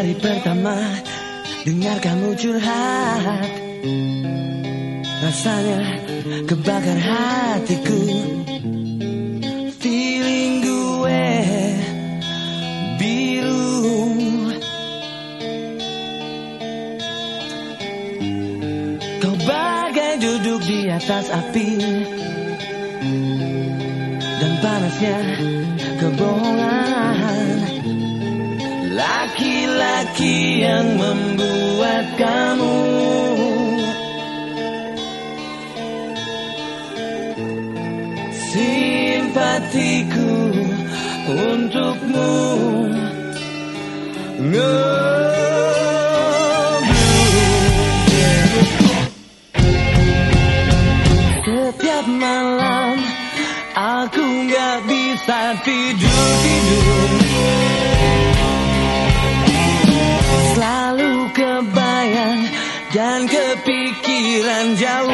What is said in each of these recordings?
Hari pertama dengar kamu curhat. Rasanya kebakar hatiku. Feeling gue biru. Kau bagai duduk di atas api. Dan panasnya kebohongan Yang membuat kamu Simpatiku untukmu. Setiap malam aku gak bisa tidur-tidur down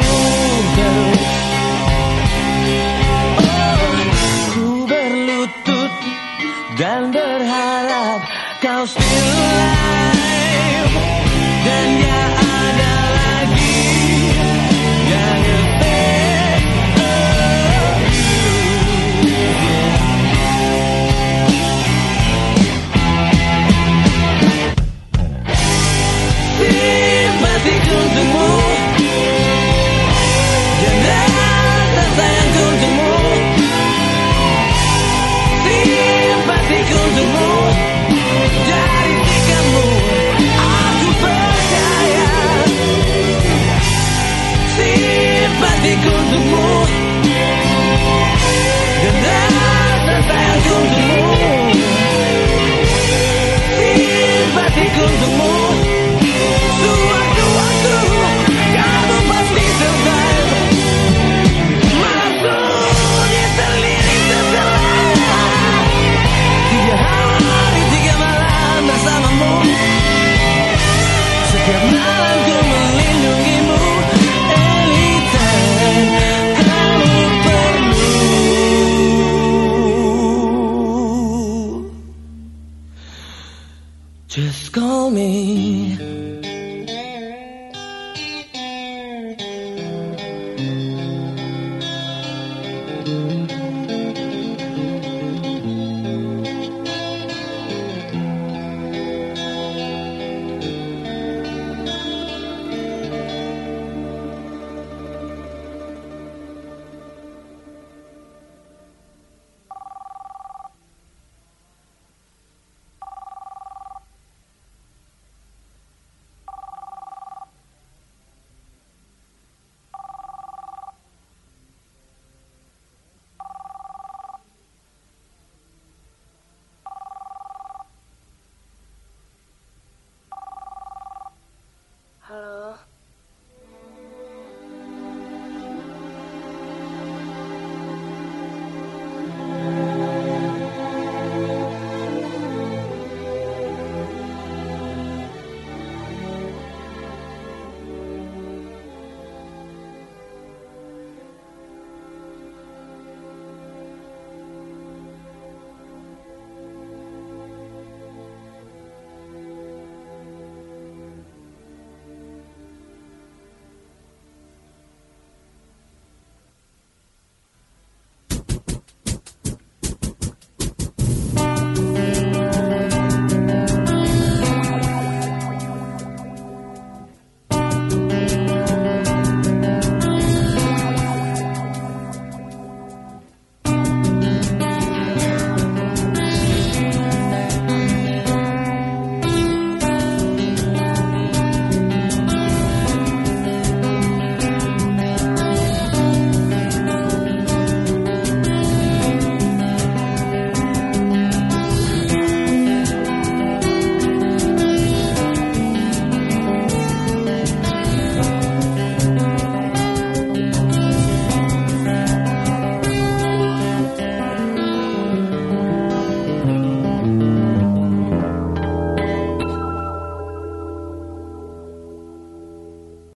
Setiap malam